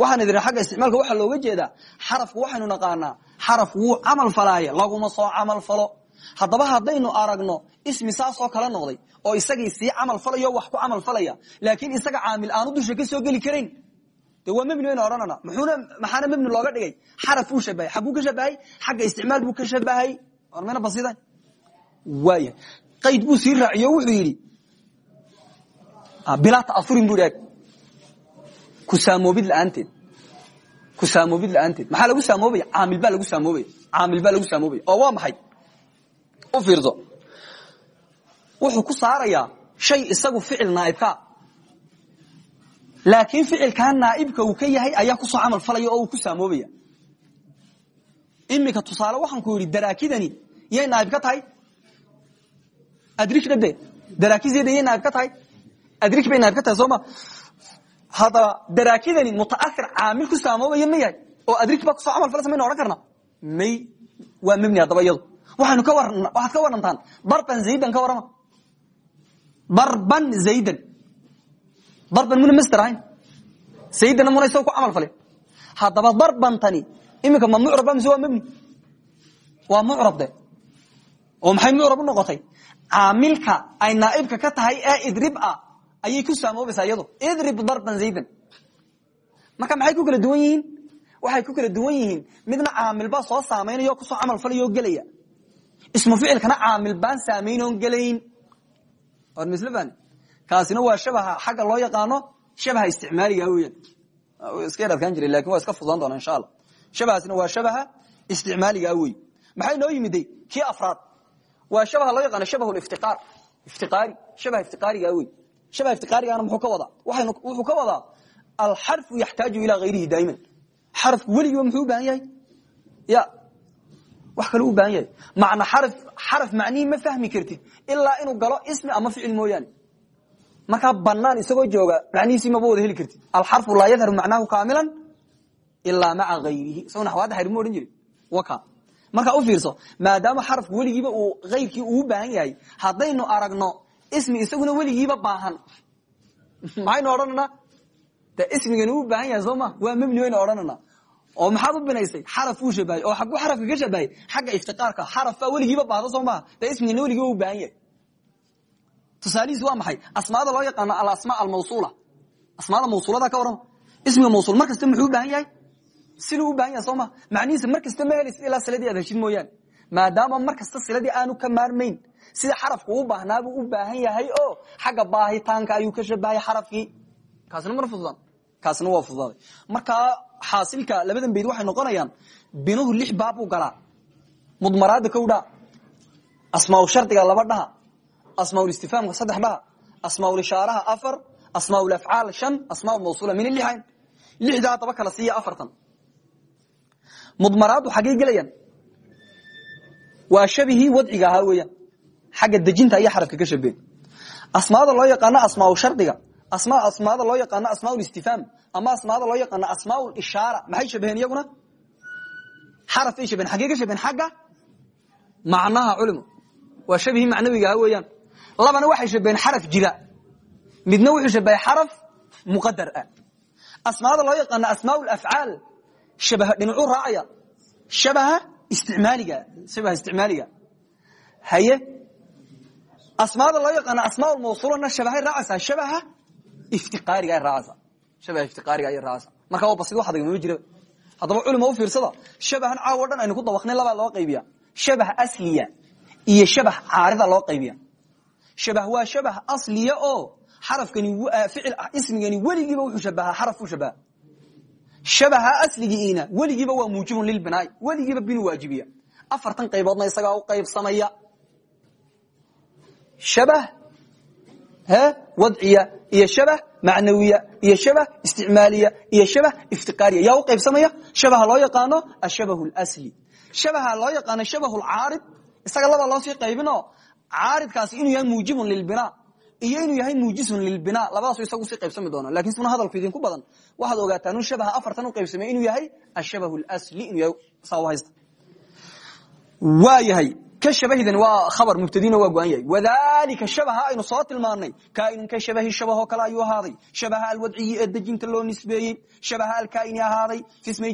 waxaan idin xagga isticmaalka waxaa looga jeedaa xarafku waxaynu naqaanaa xaraf wuu camal falaaye laguma soo camal falo. Haddaba haddaynu aragno ismi saasoo kala noqday oo isagii sii camal falayo wax ku camal falaya laakiin isaga caamil aanu dusha ka soo geli karayn de waa mebni waynu odhanana maxaana mebni looga dhigay? Xaraf uu shabahay xagguu ka shabahay xagga isticmaal buu ka shabahay ormayna basidan waaya qayd buu sii raaciyo wuxuu yidhi bilaa ta'aurin bu eg ku saamoobid la'aanteed. Ku saamoobid la'aanteed. Maxaa lagu saamoobaya caamil baa lagu saamoobaya caamil baa lagu saamoobaya oo waa maxay? U fiirso. Wuxuu ku saarayaa shay isagu ficil naaibkaa. Laakiin ficilkaa naaibka uu ka yahay ayaa ku soo camal falaya oo uu ku saamoobaya imika tusaale waxaan ku yidhi daraakidani yay naaib tahay? Adrikna de daraakizyada yay tahay adrik bay naaib ka tahay sooma haddaba daraakidani mutaair caamil ku saamoobaya ma oo adrik baa ku soo camal falasa mayna odhan karna may waa mebni haddaba iyadu waxaynu ka war waxaad ka warantaan darban zaydan ka warrama darban zaydan darban muna master ahayn zaydana muna isaga ku camal falin haddaba darbantani iminka ma mucraba mise waa mebni waa mucrab de oo maxay mucrab noqotay caamilka ay naaibka ka tahay ee idrib ah ayay ku saamoobaysaa iyado idrib darban zaydan marka maxay ku kala duwan yihiin? Waxay ku kala duwan yihiin. Midna caamil baa soo saamaynaya o ku soo camal falaya oo gelaya. Ismu ficilkana caamil baan saamayn gelayn. War misl fani kaasina waa shabaha xagga loo yaqaano shabaha isticmaaliga weyan iska yar adkaan jiray laakiin waa iska fududaan doona insha allah. Shabahaasina waa shabaha isticmaaliga wey maxay noo yimiday kii afraad. Waa shabaha loo yaqaano shabah iftiqaar. Iftiqaari shabaha iftiqaariga wey shabaha iftiqaarigana muxuu ka wadaa wuxuu ka wadaa alxarfu yaxtaaju ilaa hayrihi daa'iman xarafku weligiiba muxuu u baahan yahay ya wax kale u baahan yahay macna xaraf xaraf macnihii ma fahmi kartid ilaa inuu galo ismi ama ficil mooyaane markaa banaan isagoo jooga macnihiisii maba wada heli kartid alxarfu laa yadharu macnaahu kaamilan ilaa maca hayrihi isagoo naxwaadda xarir ma odhan jirin waka markaa u fiirso maadaama xarafku weligiiba uu hayrkii uu baahan yahay haddaynu aragno ismi isaguna weligiiba baahan. Maxaynu odhananaa de ismigani u baahan yahay soo ma? Waa mebni waynu odhanana. Oo maxaad u binaysay? Xaraf uu shabahay oo xagu xarafka ka shabahay xagga iftiqaarka xaraf baa weligiiba baahda soo maha dee ismigana weligiiba u baahan yahay. Tusaalihiis waa maxay? Asmaada loo yaqaano alasmaa almawsuula. Asmaada mawsuulada ka warrama ismiga mawsuul mar muxuu baahan yahay? Siluu u baahan yahay soo ma? Macnihiisa mar kasta ma helaysid ilaa aad heshid mooyaane. Maadaama mar siladii aanu ka maarmayn sida xarafku u baahnaabuu u baahan yahay oo xagga baahitaanka ayuu ka shabahay xarafkii. Kaasina mar fududaan kaasina waa fududaaday markaa xaasilka labadan bayd waxay noqonayaan binuhu lix baab u galaa. Mudmaraada kow dhaa asmaa shardiga laba dhaha asmaaistifhaamka saddex dhaha asmaaishaaraha afar asmaaafcaal shan asmaa mawsuula lixayn lixdaa haddaba kala siiya afartan. Mudmaraadu xaggay gelayaan. Waa shabihii wadciga ahaa weeyaan xagga dejinta ayaa xarafka ka shabeen asmaada loo yaqaano asmaa shardiga asmaada loo yaqaano asmaa istifhaam ama asmaada loo yaqaano asmaa ishaara. Maxay shabaheen iyaguna? Xarafay shabeen xaggey ka shabeen xagga? Macnaha culimo waa shabihii macnawiga ahaa weeyaan. Labana waxay shabaheen xaraf jira. Midna wuxuu shabahay xaraf muqadar ah. Asmaada loo yaqaano asmaa afcaal shabaha dhinacuu raacaya. Shabaha isticmaaliga shabaha isticmaaliga. Haye asmaada loo yaqaana asmaa mawsulana shabahay raacaysaa shabaha iftiqaariga ay raacaysaa shabaha iftiqaariga ayay raacaysaa marka waa basid wax adag mama jiraba haddaba culima u fiirsada shabahan caawo dhan aynu ku dabaqnay labaa loo qaybiya shabah asliya iyo shabah caarida loo qaybiya shabah waa shabah asliya oo xarafkani ficil ismigani weligiiba wuxuu shabahaa xaraf u shabaha shabaha asligiina weligiiba waa muujibun lilbinaai weligiiba binu waajibiya afartan qayboodna isagaa u qaybsamaya shabah wadciya iyo shabah macnawiya iyo shabah isticmaaliya iyo shabah iftiqaariya yaa u qaybsamaya shabaha loo yaqaano ashabah lsli shabaha loo yaqaano shabah lcaarid isaga labaa loo sii qaybino caaridkaasi inuu yahay muujibun lilbina iyo inuu yahay muujisun lilbina labadaasu isagu sii qaybsami doona laakiin suna hadalku idinku badan waxaad ogaataan shabaha afartan u qaybsamay inuu yahay ashabah lsli inuu yahay saa haysta waa yahay ka shabahidan waa khabar mubtadina waa go-an yahay. Wadalika shabaha aynu soo tilmaanay. Kaainun ka shabahi shabahoo kale ayuu ahaaday. Shabaha alwadciyi ee dejinta loo nisbeeyey. Shabaha alkaaini ahaaday.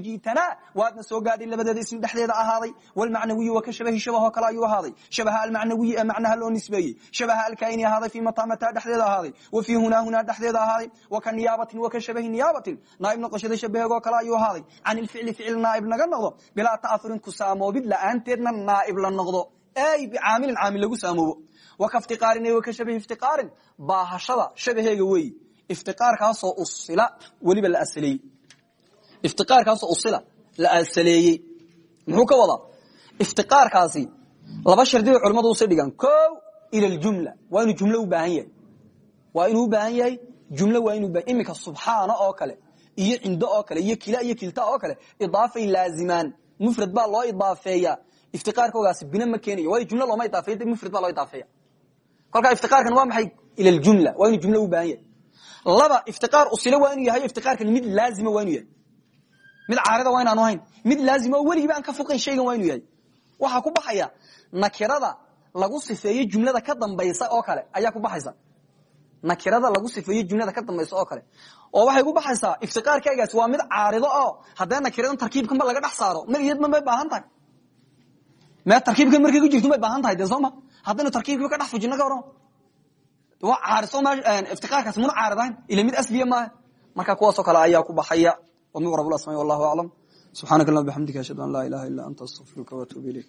Jiitana waadna soo gaadhay labadeeda ism dhexdeeda ahaaday. Walmacnawiyi waa ka shabahi shabahoo kale ayuu ahaaday. Shabaha almacnawiyi ee macnaha loo nisbeeyey. Shabaha alkaaini ahaaday fi matamata dhexdeeda ahaaday. Wa fii hunaa hunaa dhexdeeda ahaaday. Wa ka niyaabatin wa ka shabahi niyaabatin. Naaib noqoshada shabaheegoo kale ayuu ahaaday. Can ilficli ficil naaib naga noqdo. Bilaa ta'ahurin ku saamoobid la'aanteedna naaib la noqdo y bicaamilin caamil lagu saamoobo waka iftiqaarin wa ka shabahi iftiqaarin baahashada shabaheega weeyi iftiqaarkaasoo usila weliba la asaleeyey iftiqaarkaasoo usila la asaleeyey muxuu ka wadaa iftiqaarkaasi laba shardi bay culimmadu u sii dhigaan ko ila ljumla waa inuu jumlo u baahan yahay waa inuu baahan yahay jumlo waa inu iminka subxaana oo kale iyo cindo oo kale iyo kila iyo kilta oo kale idaafay laazimaan mufrad baa loo idaafeeya iftiqaarkoogaasi bina ma keenayo waayo jumla looma idaafeya de mufrad baa loo idaafeeya kolkaa iftiqaarkan waa maxay ila ljumla waa inuu jumlo u baahan laba iftiqaar usile waa inuu yahay iftiqaarkan mid laazima waa inuu yahay mid caarida waa inaanu hayn mid laazima oo weligiiba ka foqayn shaygan waa inuu yahay waxaa ku baxaya nakirada lagu sifeeye jumlada ka dambaysa oo kale ayaa ku baxaysa nakirada lagu sifeeye jumlada ka dambaysa oo kale oo waxay ku baxaysaa iftiqaarkeegaasi waa mid caarido oo haddee nakiradan tarkiibkanba laga dhex saaro mar iyadma may baahan tahay me tarkiibka markay ku jirto may baahan tahay de sooma haddaynu tarkiibkiiba ka dhex fujino ka waran waa caariso m iftiqaarkaasi muna caaridayn ila mid asliya maaha marka kuwaasoo kale ayaa ku baxaya wamiqrab asmaai wallahu aclam subxaanaka allah bxamdika ashhadu an laa ilaha illa anta astaqfiruka waatuub ilayk